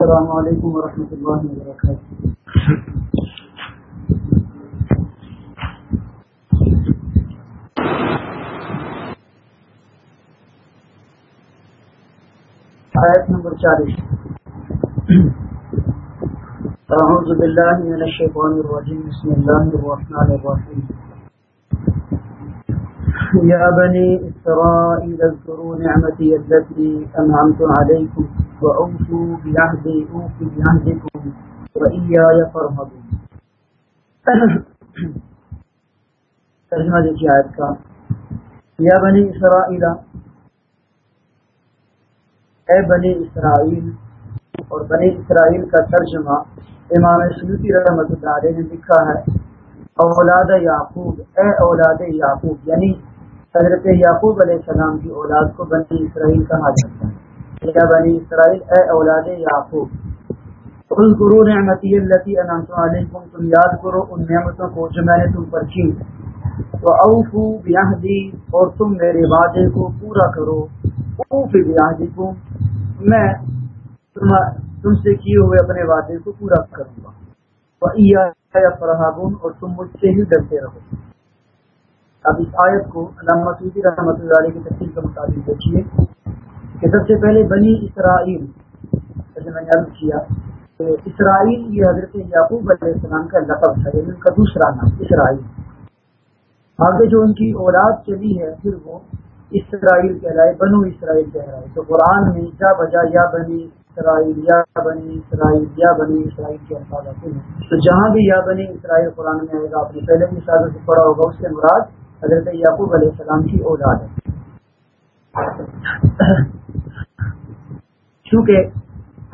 السلام علیکم ورحمۃ اللہ وبرکاتہ۔ آیت نمبر چالیس۔ اعوذ باللہ من الشیطان الرجیم، بسم اللہ الرحمن الرحیم۔ يا بني إسرائيل اذكروا نعمتي التي أنعمت عليكم وأوفوا بعهدي أوفي بعهدكم وإياي فارهبون. ترجمہ دیکھیے آیت کا یا بنی اسرائیل اے بنی اسرائیل اور بنی اسرائیل کا ترجمہ امام سلوتی رحمت اللہ علیہ نے لکھا ہے، اولاد یعقوب، اے اولاد یعقوب یعنی حضرت یعقوب علیہ السلام کی اولاد کو بنی اسرائیل کہا جاتا ہے۔ یا بنی اسرائیل، اے اولاد یعقوب، اذکروا نعمتی التي انعمت علیکم، تم یاد کرو ان نعمتوں کو جو میں نے تم پر کی۔ تو اوفو بیاہدی اور تم میرے وعدے کو پورا کرو۔ اوف بیاہدی کو میں تم تم سے کیے ہوئے اپنے وعدے کو پورا کروں گا۔ فرحابون، اور تم مجھ سے ہی ڈرتے رہو۔ اب اس آیت کو علامہ رحمۃ اللہ علیہ کی تفصیل کے مطابق دیکھیے۔ کہ سب سے پہلے بنی اسرائیل جیسے میں نے عرض کیا کہ اسرائیل یہ حضرت یعقوب علیہ السلام کا لقب تھا یعنی ان کا دوسرا نام، اسرائیل۔ آگے جو ان کی اولاد چلی ہے، پھر وہ اسرائیل کہلائے، بنو اسرائیل کہلائے۔ تو قرآن میں جا بجا یا بنی اسرائیل، یا بنی اسرائیل، یا بنی اسرائیل کے الفاظ آتے ہیں۔ تو جہاں بھی یا بنی اسرائیل قرآن میں آئے گا، آپ نے پہلے بھی شادت سے پڑھا ہوگا، اس سے مراد حضرت یعقوب علیہ السلام کی اولاد ہے۔ کیونکہ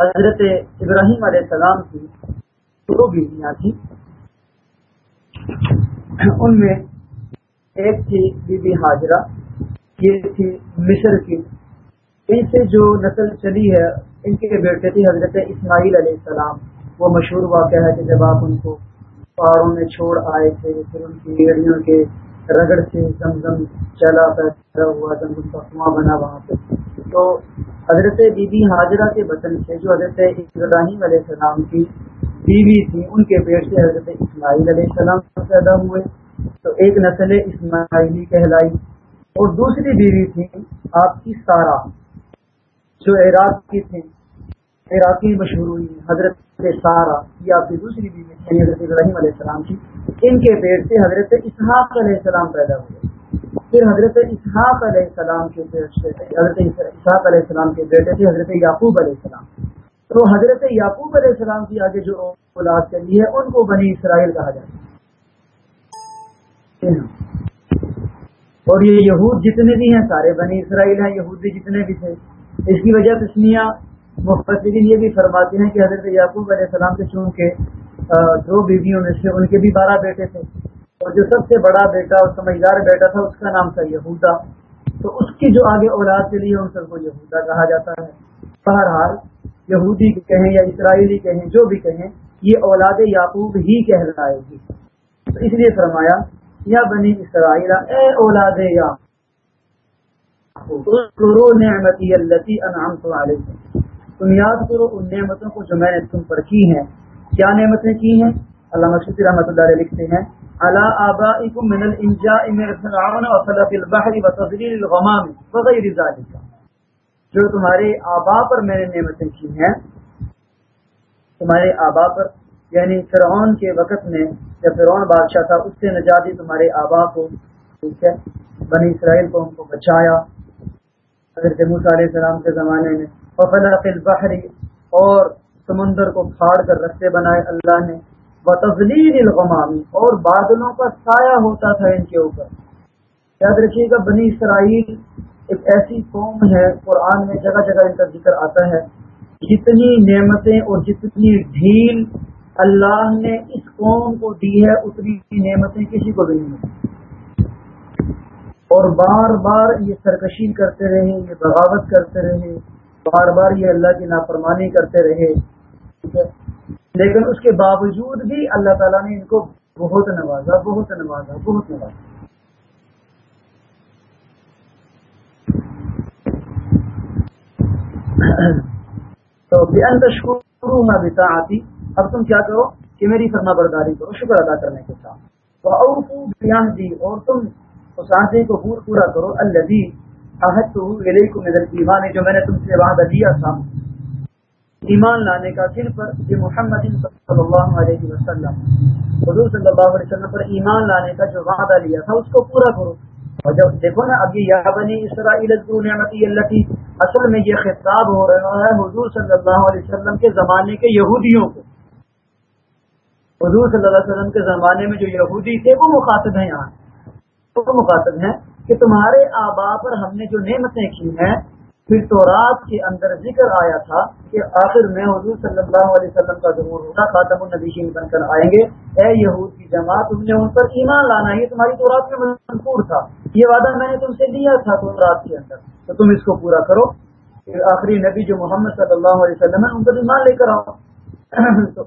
حضرت ابراہیم علیہ السلام کی دو بیویاں تھیں، ان میں ایک تھی بی بی حاجرہ، یہ تھی مصر کی۔ ان سے جو نسل چلی ہے، ان کے بیٹے تھے حضرت اسماعیل علیہ السلام۔ وہ مشہور واقعہ ہے کہ جب آپ ان کو پہاڑوں میں چھوڑ آئے تھے، پھر ان کی ایڑیوں کے رگڑ سے زمزم چلا، پیدا ہوا، زمزم کا کنواں بنا وہاں پہ۔ تو حضرت بی بی حاجرہ کے وطن سے جو حضرت ابراہیم علیہ السلام کی بیوی تھی، ان کے پیٹ سے حضرت اسماعیل علیہ السلام پیدا ہوئے۔ تو ایک نسل اسماعیلی کہلائی۔ اور دوسری بیوی تھی آپ کی سارا، جو عراق کی تھی، عراقی مشہور ہوئی حضرت سارا یہ آپ کی دوسری بیوی تھی، حضرت ابراہیم علیہ السلام کی۔ ان کے پیٹ سے حضرت اسحاق علیہ السلام پیدا ہوئے۔ پھر حضرت اسحاق علیہ السلام کے پیٹ سے حضرت اسحاق علیہ السلام کے بیٹے تھے، حضرت یعقوب علیہ السلام۔ تو حضرت یعقوب علیہ السلام کی آگے جو اولاد چلی ہے، ان کو بنی اسرائیل کہا جاتا ہے۔ اور یہ یہود جتنے بھی ہیں، سارے بنی اسرائیل ہیں، یہودی جتنے بھی تھے۔ اس کی وجہ تسمیہ مفسرین یہ بھی فرماتے ہیں کہ حضرت یعقوب علیہ السلام کے چونکہ دو بیویوں میں سے ان کے بھی بارہ بیٹے تھے۔ اور جو سب سے بڑا بیٹا اور سمجھدار بیٹا تھا، اس کا نام تھا یہودا۔ تو اس کی جو آگے اولاد کے لیے ان سب کو یہودا کہا جاتا ہے۔ بہرحال، یہودی کہیں یا اسرائیلی کہیں، جو بھی کہیں، یہ اولاد یعقوب ہی کہلائے گی۔ تو اس لیے فرمایا، یا بنی اسرائیل، اے اولاد یا نعمتی التی انعمت علیکم تم یاد کرو ان نعمتوں کو جو میں نے تم پر کی ہیں۔ کیا نعمتیں کی ہیں؟ اللہ مشید رحمۃ اللہ علیہ لکھتے ہیں اللہ آبائکم من الانجاء من فرعون وصلت البحر وتضلیل الغمام وغیر ذالک جو تمہارے آبا پر میں نے نعمتیں کی ہیں، تمہارے آبا پر یعنی فرعون کے وقت میں جب فرعون بادشاہ تھا، اس سے نجاتی تمہارے آبا کو ٹھیک ہے، بنی اسرائیل کو ان کو بچایا۔ حضرت علیہ السلام کے زمانے میں البحری اور سمندر کو پھاڑ کر رستے بنائے اللہ نے۔ بتزلیل الغمامی اور بادلوں کا سایہ ہوتا تھا ان کے اوپر۔ یاد رکھیے گا، بنی اسرائیل ایک ایسی قوم ہے، قرآن میں جگہ جگہ ان کا ذکر آتا ہے۔ جتنی نعمتیں اور جتنی ڈھیل اللہ نے اس قوم کو دی ہے، اتنی نعمتیں کسی کو بھی نہیں۔ اور بار بار یہ سرکشی کرتے رہے یہ بغاوت کرتے رہے بار بار یہ اللہ کی نافرمانی کرتے رہے لیکن اس کے باوجود بھی اللہ تعالیٰ نے ان کو بہت نوازا بہت نوازا بہت نوازا۔ تو آتی اب تم کیا کرو کہ میری فرما برداری کرو، شکر ادا کرنے کے ساتھ۔ تو دی اور تم اس عہدے کو پور پورا کرو الذی احدتہ الیکم من الایمان جو میں نے تم سے وعدہ دیا تھا۔ ایمان لانے کا کن پر یہ محمد صلی اللہ علیہ وسلم، حضور صلی اللہ علیہ وسلم پر ایمان لانے کا جو وعدہ لیا تھا، اس کو پورا کرو۔ اور جب دیکھو نا، اب یہ بنی اسرائیل نعمتی اللہ کی اصل میں یہ خطاب ہو رہا ہے حضور صلی اللہ علیہ وسلم کے زمانے کے یہودیوں کو۔ حضور صلی اللہ علیہ وسلم کے زمانے میں جو یہودی تھے، وہ مخاطب ہیں یہاں۔ وہ مخاطب ہیں کہ تمہارے آبا پر ہم نے جو نعمتیں کی ہیں پھر تو رات کے اندر ذکر آیا تھا کہ آخر میں حضور صلی اللہ علیہ وسلم کا ظہور ہوگا، خاتم النبیشین بن کر آئیں گے۔ اے یہود کی جماعت، تم نے ان پر ایمان لانا یہ تمہاری تو رات میں منصور تھا۔ یہ وعدہ میں نے تم سے لیا تھا تو رات کے اندر۔ تو تم اس کو پورا کرو۔ پھر آخری نبی جو محمد صلی اللہ علیہ وسلم ہے ان پر ایمان لے کر آؤ۔ تو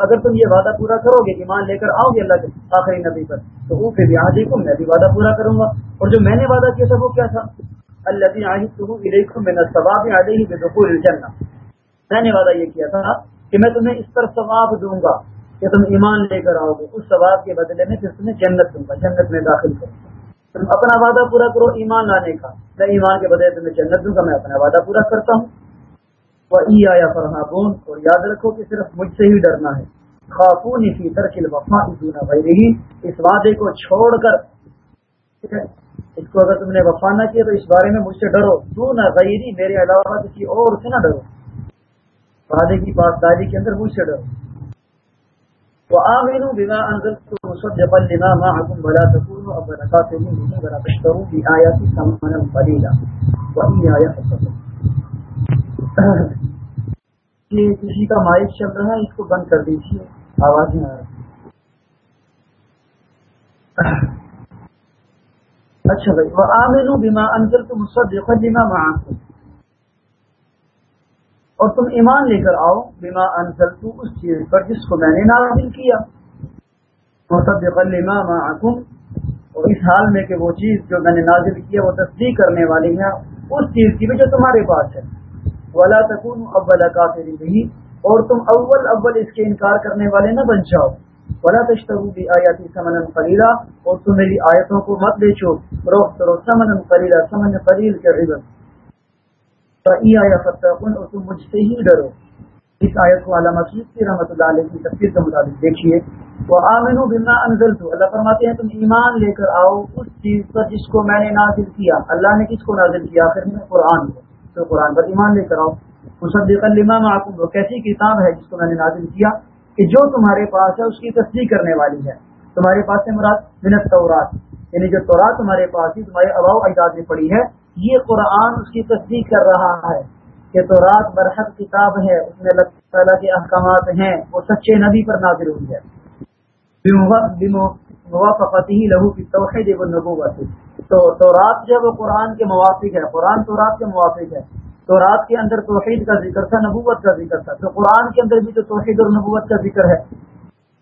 اگر تم یہ وعدہ پورا کرو گے ایمان لے کر آؤ گے اللہ کے آخری نبی پر، تو پھر یہاں میں بھی وعدہ پورا کروں گا۔ اور جو میں نے وعدہ کیا تھا، وہ کیا تھا؟ اللہ میں نے وعدہ یہ کیا تھا کہ میں تمہیں اس پر ثواب دوں گا کہ تم ایمان لے کر آؤ گے، اس ثواب کے بدلے میں پھر تمہیں جنت دوں گا، جنت میں داخل کروں گا۔ تم اپنا وعدہ پورا کرو ایمان لانے کا۔ میں ایمان کے بدلے تمہیں جنت دوں گا، میں اپنا وعدہ پورا کرتا ہوں۔ ای آیا فرحا اور یاد رکھو کہ صرف مجھ سے ہی ڈرنا ہے۔ خاتون فی ترکل وفا اس وعدے کو چھوڑ کر۔ اس کو اگر تم نے وفا نہ کیا تو اس بارے میں مجھ سے ڈرو۔ تو نہ غیری میرے علاوہ کسی اور سے نہ ڈرو۔ وعدے کی پاسداری کے اندر مجھ سے ڈرو۔ تو آمین بنا انزل تو جبل لنا ما حکم بلا مصدق لما معكم ولا تكونوا ابدا كافرين ولا تشتروا بآياتي ثمنا قليلا وإن آيات یہ کسی کا مائک چل رہا ہے، اس کو بند کر دیجیے آواز نہیں آ رہی۔ اچھا بھائی وہ آمین بیما انزل تم بیما معاکم اور تم ایمان لے کر آؤ بیما انزل تو اس چیز پر جس کو میں نے نازل کیا۔ مصدق لما معاکم اور اس حال میں کہ وہ چیز جو میں نے نازل کیا، وہ تصدیق کرنے والی ہے اس چیز کی بھی جو تمہارے پاس ہے۔ ولا تکون اول کافری نہیں اور تم اول اول اس کے انکار کرنے والے نہ بن جاؤ۔ بڑا تشترو بھی آیاتی سمن قلیلہ اور تم میری آیتوں کو مت بیچو۔ فروخت کرو سمن قلیلہ سمن قلیل کے عبد آیا فتقن اور تم مجھ سے ہی ڈرو۔ اس آیت کو علامہ سید کی رحمۃ اللہ علیہ کی تفصیل کے مطابق دیکھیے۔ وہ آمن بما انزل تو اللہ فرماتے ہیں، تم ایمان لے کر آؤ اس چیز پر جس کو میں نے نازل کیا۔ اللہ نے کس کو نازل کیا؟ آخر میں قرآن کو۔ تو قرآن پر ایمان لے کر آؤ۔ مصدق لما معکم۔ وہ کیسی کتاب ہے جس کو میں نے نازل کیا؟ کہ جو تمہارے پاس ہے اس کی تصدیق کرنے والی ہے۔ تمہارے پاس ہے مراد منت تورات یعنی جو تورات تمہارے پاس ہی تمہارے اباؤ اجداد میں پڑی ہے، یہ قرآن اس کی تصدیق کر رہا ہے کہ تو رات برحق کتاب ہے، اس میں اللہ تعالیٰ کے احکامات ہیں، وہ سچے نبی پر نازل ہوئی ہے۔ موافقتی لہو کی توحید نبوت تو رات جو ہے وہ قرآن کے موافق ہے، قرآن تو رات کے موافق ہے۔ تو رات کے اندر توحید کا ذکر تھا، نبوت کا ذکر تھا۔ تو قرآن کے اندر بھی تو توحید اور نبوت کا ذکر ہے۔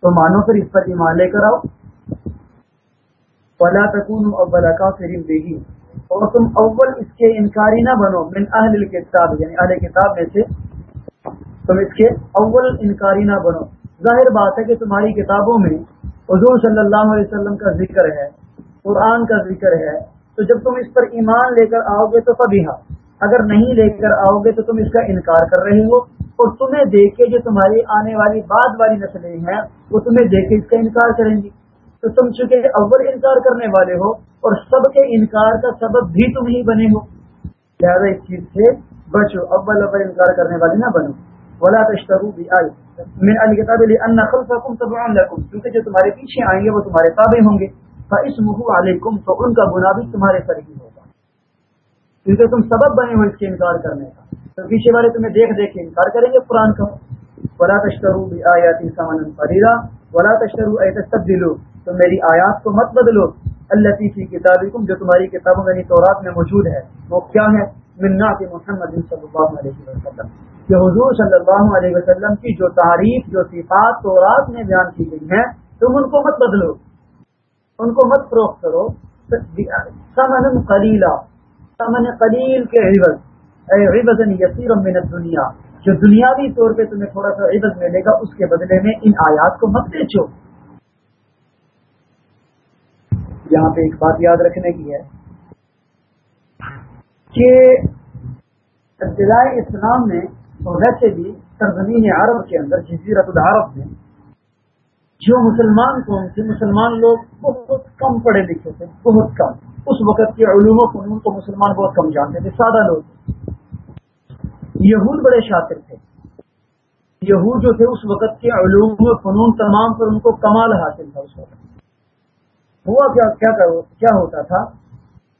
تو مانو پھر اس پر ایمان لے کر آؤ۔ بلا تکون ابلا کا فریم دے گی اور تم اول اس کے انکاری نہ بنو، من اہل کتاب یعنی اہل کتاب میں سے۔ تم اس کے اول انکاری نہ بنو۔ ظاہر بات ہے کہ تمہاری کتابوں میں حضور صلی اللہ علیہ وسلم کا ذکر ہے، قرآن کا ذکر ہے۔ تو جب تم اس پر ایمان لے کر آؤ گے تو کبھی ہاں اگر نہیں لے کر آؤ گے تو تم اس کا انکار کر رہے ہو اور تمہیں دیکھ کے جو تمہاری آنے والی بعد والی نسلیں ہیں، وہ تمہیں دیکھ کے اس کا انکار کریں گی۔ تو تم چونکہ اول انکار کرنے والے ہو اور سب کے انکار کا سبب بھی تم ہی بنے ہو۔ لہٰذا اس چیز سے بچو، اول اول انکار کرنے والے نہ بنو۔ ولا تشترو بھی آئی میں علی کتاب ان خلفکم تبعا لکم کیونکہ جو تمہارے پیچھے آئیں گے، وہ تمہارے تابع ہوں گے۔ فاسمه علیکم تو ان کا گناہ بھی تمہارے سر ہی ہوگا۔ کیونکہ تم سبب بنے ہو اس کے انکار کرنے کا۔ تو پیچھے والے تمہیں دیکھ دیکھ کے انکار کریں گے، قرآن کا ولا تشترو بھی آیاتی سامان فریدا ولا تشترو اے تبدیلو تو میری آیات کو مت بدلو۔ اللہ کی کتاب جو تمہاری کتابوں یعنی تورات میں موجود ہے، وہ کیا ہے؟ منا کے محمد صلی اللہ علیہ وسلم۔ کہ حضور صلی اللہ علیہ وسلم کی جو تعریف، جو صفات تورات میں بیان کی گئی ہیں، تم ان کو مت بدلو۔ ان کو مت فروخت کرو۔ سمن قلیلہ سمن قلیل کے عوض. اے عوض یسیر من الدنیا. جو دنیاوی طور پہ تمہیں تھوڑا سا عبت ملے گا، اس کے بدلے میں ان آیات کو مت بیچو. یہاں پہ ایک بات یاد رکھنے کی ہے کہ ابتدائی اسلام میں اور ویسے بھی سرزمین عرب کے اندر جزیرت العرب میں، جو مسلمان قوم تھے، مسلمان لوگ بہت کم پڑھے لکھے تھے بہت کم۔ اس وقت کے علوم و فنون کو مسلمان بہت کم جانتے تھے سادہ لوگ۔ یہود بڑے شاطر تھے۔ یہود جو تھے اس وقت کے علوم و فنون تمام پر ان کو کمال حاصل تھا۔ اس وقت ہوا کیا کیا, کیا ہوتا تھا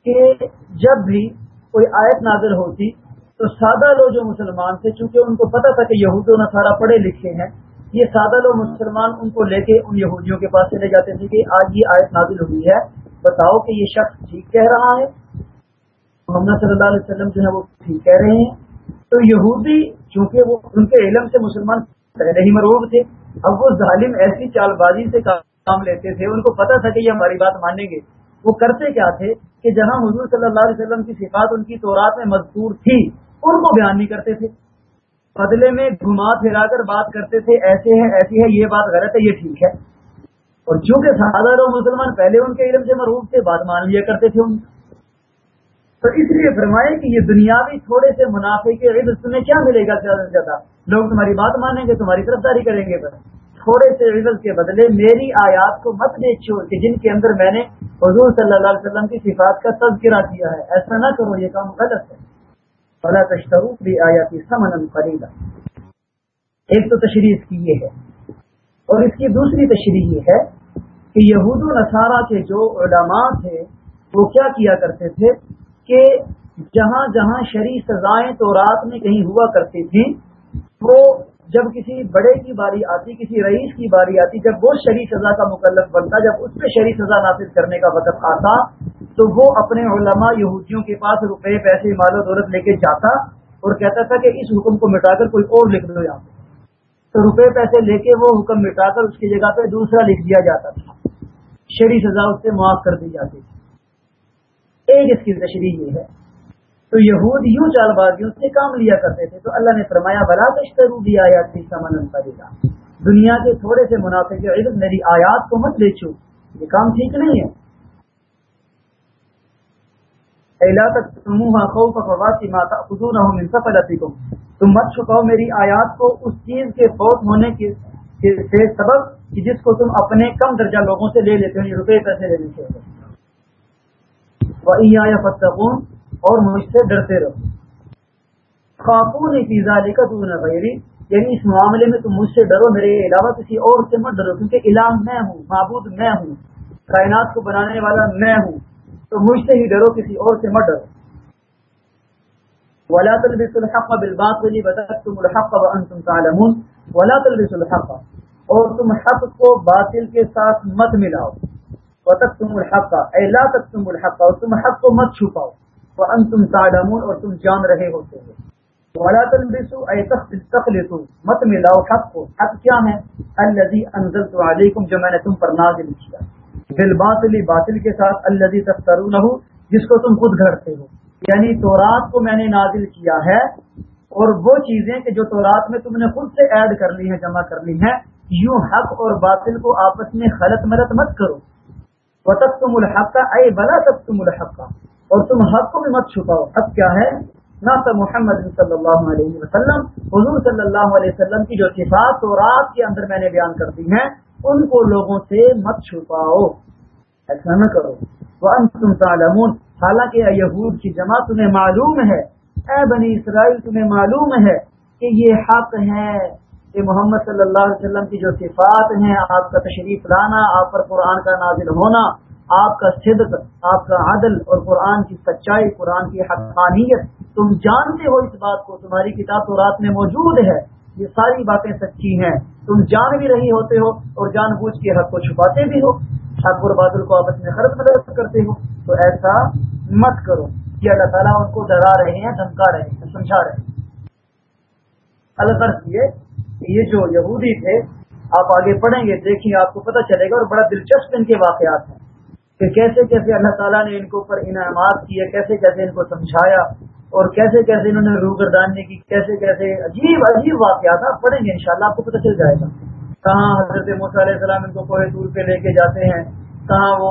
کہ جب بھی کوئی آیت نازل ہوتی تو سادہ لوگ جو مسلمان تھے چونکہ ان کو پتا تھا کہ یہود و نصارہ پڑھے لکھے ہیں یہ سادہ لوگ مسلمان ان کو لے کے ان یہودیوں کے پاس چلے جاتے تھے کہ آج یہ آیت نازل ہوئی ہے۔ بتاؤ کہ یہ شخص ٹھیک کہہ رہا ہے۔ محمد صلی اللہ علیہ وسلم جو ہے وہ ٹھیک کہہ رہے ہیں۔ تو یہودی چونکہ وہ ان کے علم سے مسلمان پہلے ہی مروب تھے، اب وہ ظالم ایسی چال بازی سے کام لیتے تھے، ان کو پتا تھا کہ یہ ہماری بات مانیں گے۔ وہ کرتے کیا تھے کہ جہاں حضور صلی اللہ علیہ وسلم کی صفات ان کی تورات میں مذکور تھی، ان کو بیان نہیں کرتے تھے۔ بدلے میں گھما پھرا کر بات کرتے تھے، ایسے ہے، ایسی ہے، یہ بات غلط ہے، یہ ٹھیک ہے۔ اور چونکہ سادہ لوگ مسلمان پہلے ان کے علم سے مروب سے بات مان لیا کرتے تھے ان۔ تو اس لیے فرمائے کہ یہ دنیاوی تھوڑے سے منافع کے علم تمہیں کیا ملے گا زیادہ سے زیادہ؟ لوگ تمہاری بات مانیں گے، تمہاری طرفداری کریں گے بس۔ تھوڑے سے علم کے بدلے میری آیات کو مت بیچو کہ جن کے اندر میں نے حضور صلی اللہ علیہ وسلم کی صفات کا تذکرہ کیا ہے۔ ایسا نہ کرو، یہ کام غلط ہے۔ فلا تشترو بھی آیاتی سمن قریبا ایک تو تشریح اس کی یہ ہے اور اس کی دوسری تشریح یہ ہے کہ یہود و نصارہ کے جو علماء تھے، وہ کیا کیا کرتے تھے؟ کہ جہاں جہاں شرع سزائیں تو رات میں کہیں ہوا کرتی تھیں، وہ جب کسی بڑے کی باری آتی، کسی رئیس کی باری آتی، جب وہ شرع سزا کا مکلف بنتا، جب اس پہ شرع سزا نافذ کرنے کا وقت آتا، تو وہ اپنے علماء یہودیوں کے پاس روپے، پیسے، مال و دولت لے کے جاتا اور کہتا تھا کہ اس حکم کو مٹا کر کوئی اور لکھ دو یہاں پہ تو روپے، پیسے لے کے وہ حکم مٹا کر اس کی جگہ پہ دوسرا لکھ دیا جاتا تھا۔ شری سزا اس سے معاف کر دی جاتی تھی۔ ایک اس کی تشریح یہ ہے۔ تو یہود یوں چال بازیوں سے کام لیا کرتے تھے، تو اللہ نے فرمایا، بلا تشترو بھی آیات کی سمن گا دنیا کے تھوڑے سے منافع کے علم میری آیات کو مت بیچو، یہ کام ٹھیک نہیں ہے۔ تم مت چھپاؤ میری آیات کو اس چیز کے فوت ہونے کے سے سبب کہ جس کو تم اپنے کم درجہ لوگوں سے لے لیتے ہو یعنی روپے پیسے لینے سے فتقون اور مجھ سے ڈرتے رہو۔ خاتون فیضا لے کر غیری۔ یعنی اس معاملے میں تم مجھ سے ڈرو، میرے علاوہ کسی اور سے مت ڈرو، کیونکہ الہ میں ہوں، معبود میں ہوں، کائنات کو بنانے والا میں ہوں۔ تو مجھ سے ہی ڈرو، کسی اور سے مت ڈرو۔ ولا تلبس الحق بالباطل وتكتم الحق وانتم تعلمون۔ ولا تلبس الحق۔ اور تم حق کو باطل کے ساتھ مت ملاؤ۔ وتكتم الحق۔ اي لا تكتم الحق۔ اور تم حق کو مت چھپاؤ۔ وانتم تعلمون اور تم جان رہے ہوتے ہو۔ ولا تلبسوا اي تخلطوا۔ مت ملاؤ حق کو۔ حق کیا ہے؟ الذي انزلت عليكم جو میں نے تم پر نازل کیا۔ بالباطل، باطل کے ساتھ الذي تفترونه جس کو تم خود گھڑتے ہو۔ یعنی تورات کو میں نے نازل کیا ہے اور وہ چیزیں کہ جو تورات میں تم نے خود سے ایڈ کر لی ہیں، جمع کر لی ہیں، یوں حق اور باطل کو آپس میں خلط ملت مت کرو۔ وہ تک تم الحق کا اے بلا تک تم الحق۔ کا اور تم حق کو بھی مت چھپاؤ۔ حق کیا ہے؟ نہ تو محمد صلی اللہ علیہ وسلم، حضور صلی اللہ علیہ وسلم کی جو صفات تورات کے اندر میں نے بیان کر دی ہیں، ان کو لوگوں سے مت چھپاؤ۔ ایسا نہ کرو۔ وہ تم تعلمون۔ حالانکہ یہود کی جماعت، تمہیں معلوم ہے۔ اے بنی اسرائیل، تمہیں معلوم ہے کہ یہ حق ہے کہ محمد صلی اللہ علیہ وسلم کی جو صفات ہیں، آپ کا تشریف لانا، آپ پر قرآن کا نازل ہونا آپ کا صدق، آپ کا عدل اور قرآن کی سچائی، قرآن کی حقانیت، تم جانتے ہو اس بات کو، تمہاری کتاب تو رات میں موجود ہے، یہ ساری باتیں سچی ہیں۔ تم جان بھی رہی ہوتے ہو اور جان بوجھ کے حق کو چھپاتے بھی ہو۔ حق اور بادل کو آپس میں خرچ مدد کرتے ہو۔ تو ایسا مت کرو کہ اللہ تعالیٰ ان کو ڈرا رہے ہیں، دھمکا رہے ہیں، سمجھا رہے ہیں۔ الگ یہ یہ جو یہودی تھے، آپ آگے پڑھیں گے، دیکھیں، آپ کو پتہ چلے گا اور بڑا دلچسپ ان کے واقعات ہیں۔ کہ کیسے کیسے اللہ تعالیٰ نے ان کے اوپر انعامات کیے، کیسے کیسے ان کو سمجھایا اور کیسے کیسے انہوں نے روح گرداننے کی، کیسے کیسے عجیب عجیب واقعات آپ پڑھیں گے انشاءاللہ، آپ کو پتہ چل جائے گا۔ کہاں حضرت علیہ السلام ان کو کوہ دور پہ لے کے جاتے ہیں، کہاں وہ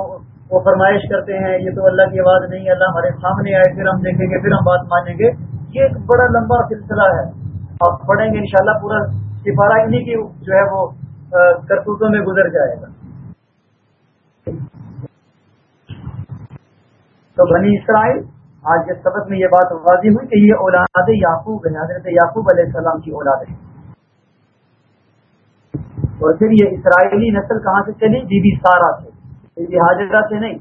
وہ فرمائش کرتے ہیں، یہ تو اللہ کی آواز نہیں، اللہ ہمارے سامنے آئے، پھر ہم دیکھیں گے، پھر ہم بات مانیں گے۔ یہ ایک بڑا لمبا سلسلہ ہے۔ آپ پڑھیں گے انشاءاللہ، پورا سپارہ انہیں کی جو ہے وہ کرتوتوں میں گزر جائے گا۔ تو بنی اسرائیل، آج کے سبق میں یہ بات واضح ہوئی کہ یہ اولاد یعقوب ہے حضرت یعقوب علیہ السلام کی اولاد ہے اور پھر یہ اسرائیلی نسل کہاں سے چلی؟ بی بی سارا سے۔ بی حاجرہ سے نہیں۔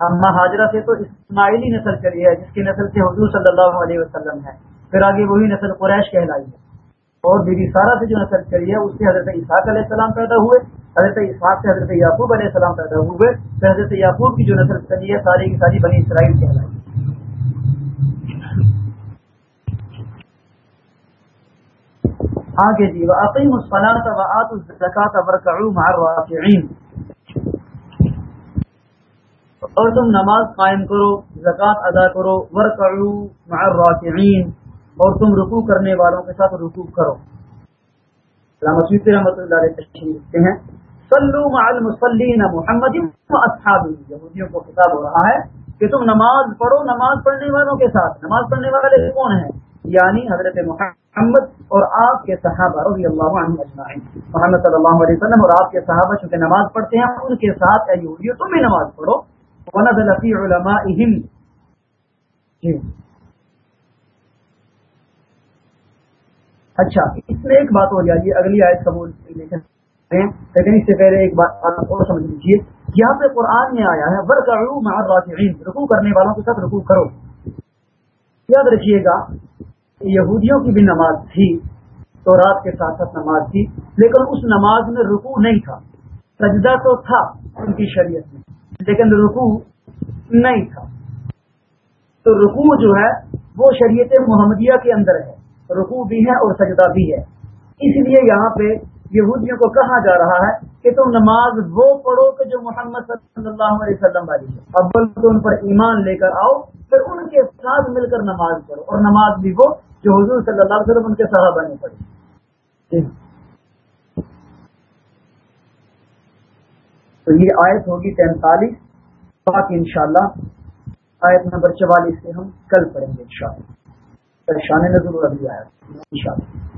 اما حاجرہ سے تو اسماعیلی نسل چلی ہے، جس کی نسل سے حضور صلی اللہ علیہ وسلم ہے پھر آگے وہی نسل قریش کہلائی ہے۔ اور بی بی سارا سے جو نسل چلی ہے، اس سے حضرت اسحاق علیہ السلام پیدا ہوئے۔ حضرت اسحاق سے حضرت یعقوب علیہ السلام پیدا ہوئے تو حضرت یعقوب کی جو نسل چلی ہے، ساری کی ساری بنی اسرائیل کہلائی آگے جی وعقیم الصلاة وآت الزکاة ورکعو مع الراکعین اور تم نماز قائم کرو زکات ادا کرو ورکعو مع الراکعین اور تم رکوع کرنے والوں کے ساتھ رکوع کرو۔ علامہ سیوطی رحمۃ اللہ علیہ تشریح ہیں۔ صلو مع المصلین محمد یہودیوں کو خطاب ہو رہا ہے کہ تم نماز پڑھو نماز پڑھنے والوں کے ساتھ۔ نماز پڑھنے والے کون ہیں؟ یعنی حضرت محمد اور آپ کے صحابہ رضی اللہ عنہ اجمعین۔ محمد صلی اللہ علیہ وسلم اور آپ کے صحابہ چونکہ نماز پڑھتے ہیں، ان کے ساتھ اے یہودیوں، تم بھی نماز پڑھو۔ ونزل فی علمائہم۔ جی۔ اچھا اس میں ایک بات ہو جائے اگلی آیت قبول لیکن لیکن اس سے پہلے ایک بات اور سمجھ لیجیے یہاں پہ قرآن میں آیا ہے رکو کرنے والوں کے ساتھ رکو کرو۔ یاد رکھیے گا یہودیوں کی بھی نماز تھی تو رات کے ساتھ ساتھ نماز تھی، لیکن اس نماز میں رکو نہیں تھا۔ سجدہ تو تھا ان کی شریعت میں، لیکن رکو نہیں تھا۔ تو رکو جو ہے، وہ شریعت محمدیہ کے اندر ہے۔ رکو بھی ہے اور سجدہ بھی ہے۔ اس لیے یہاں پہ یہودیوں کو کہا جا رہا ہے کہ تم نماز وہ پڑھو کہ جو محمد صلی اللہ علیہ وسلم والی ہے۔ ابل تو ان پر ایمان لے کر آؤ، پھر ان کے ساتھ مل کر نماز پڑھو۔ اور نماز بھی وہ جو حضور صلی اللہ علیہ وسلم ان کے صحابہ نے پڑھی۔ جی۔ تو یہ آیت ہوگی تینتالیس۔ باقی انشاءاللہ آیت نمبر چوالیس سے ہم کل پڑھیں گے ان شاء اللہ پریشانی نظر ابھی آیا۔ ان شاء اللہ